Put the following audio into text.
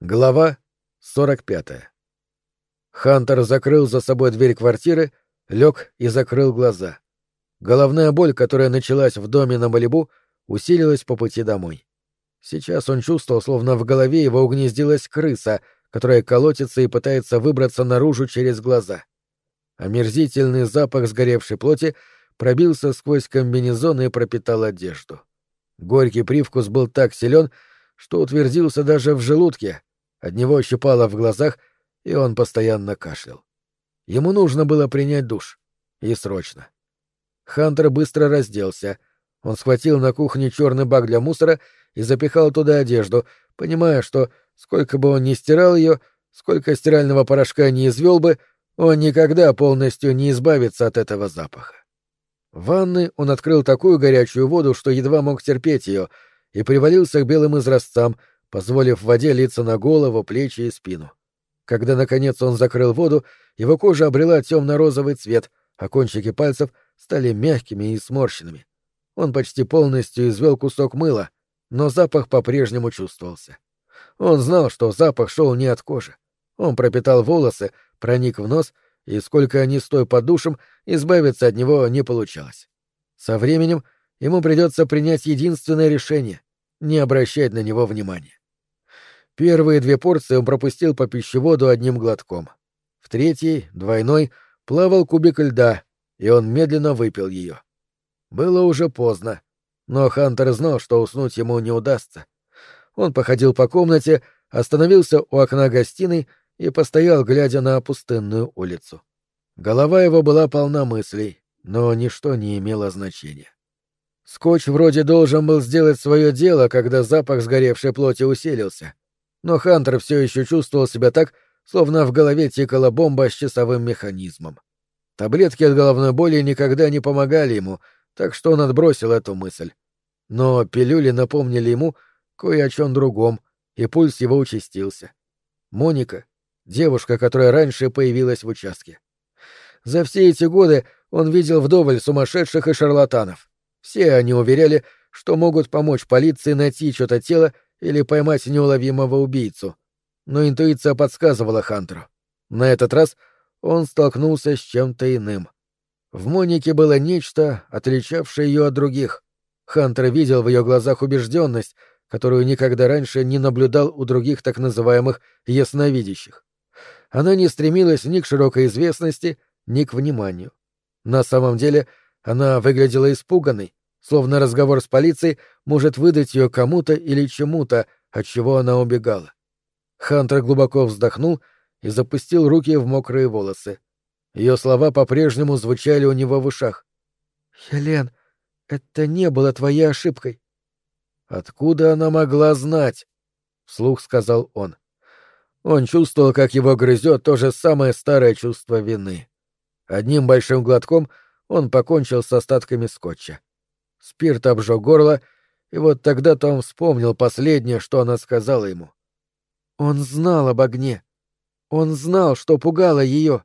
Глава 45. Хантер закрыл за собой дверь квартиры, лег и закрыл глаза. Головная боль, которая началась в доме на Малибу, усилилась по пути домой. Сейчас он чувствовал, словно в голове его угнездилась крыса, которая колотится и пытается выбраться наружу через глаза. Омерзительный запах сгоревшей плоти пробился сквозь комбинезон и пропитал одежду. Горький привкус был так силен, что утвердился даже в желудке, от него щипало в глазах, и он постоянно кашлял. Ему нужно было принять душ. И срочно. Хантер быстро разделся. Он схватил на кухне черный бак для мусора и запихал туда одежду, понимая, что сколько бы он ни стирал ее, сколько стирального порошка не извел бы, он никогда полностью не избавится от этого запаха. В ванной он открыл такую горячую воду, что едва мог терпеть ее, и привалился к белым изразцам, позволив воде литься на голову, плечи и спину. Когда, наконец, он закрыл воду, его кожа обрела темно-розовый цвет, а кончики пальцев стали мягкими и сморщенными. Он почти полностью извел кусок мыла, но запах по-прежнему чувствовался. Он знал, что запах шел не от кожи. Он пропитал волосы, проник в нос, и сколько они стой под душем, избавиться от него не получалось. Со временем ему придется принять единственное решение — не обращать на него внимания. Первые две порции он пропустил по пищеводу одним глотком. В третьей, двойной, плавал кубик льда, и он медленно выпил ее. Было уже поздно, но Хантер знал, что уснуть ему не удастся. Он походил по комнате, остановился у окна гостиной и постоял, глядя на пустынную улицу. Голова его была полна мыслей, но ничто не имело значения. Скотч вроде должен был сделать свое дело, когда запах сгоревшей плоти усилился но Хантер все еще чувствовал себя так, словно в голове тикала бомба с часовым механизмом. Таблетки от головной боли никогда не помогали ему, так что он отбросил эту мысль. Но пилюли напомнили ему кое о чем другом, и пульс его участился. Моника — девушка, которая раньше появилась в участке. За все эти годы он видел вдоволь сумасшедших и шарлатанов. Все они уверяли, что могут помочь полиции найти что-то тело или поймать неуловимого убийцу. Но интуиция подсказывала Хантеру. На этот раз он столкнулся с чем-то иным. В Монике было нечто, отличавшее ее от других. Хантер видел в ее глазах убежденность, которую никогда раньше не наблюдал у других так называемых ясновидящих. Она не стремилась ни к широкой известности, ни к вниманию. На самом деле она выглядела испуганной, словно разговор с полицией может выдать ее кому-то или чему-то, от чего она убегала. Хантер глубоко вздохнул и запустил руки в мокрые волосы. Ее слова по-прежнему звучали у него в ушах. «Хелен, это не было твоей ошибкой». «Откуда она могла знать?» — вслух сказал он. Он чувствовал, как его грызет то же самое старое чувство вины. Одним большим глотком он покончил с остатками скотча. Спирт обжег горло, и вот тогда-то он вспомнил последнее, что она сказала ему. Он знал об огне. Он знал, что пугало ее.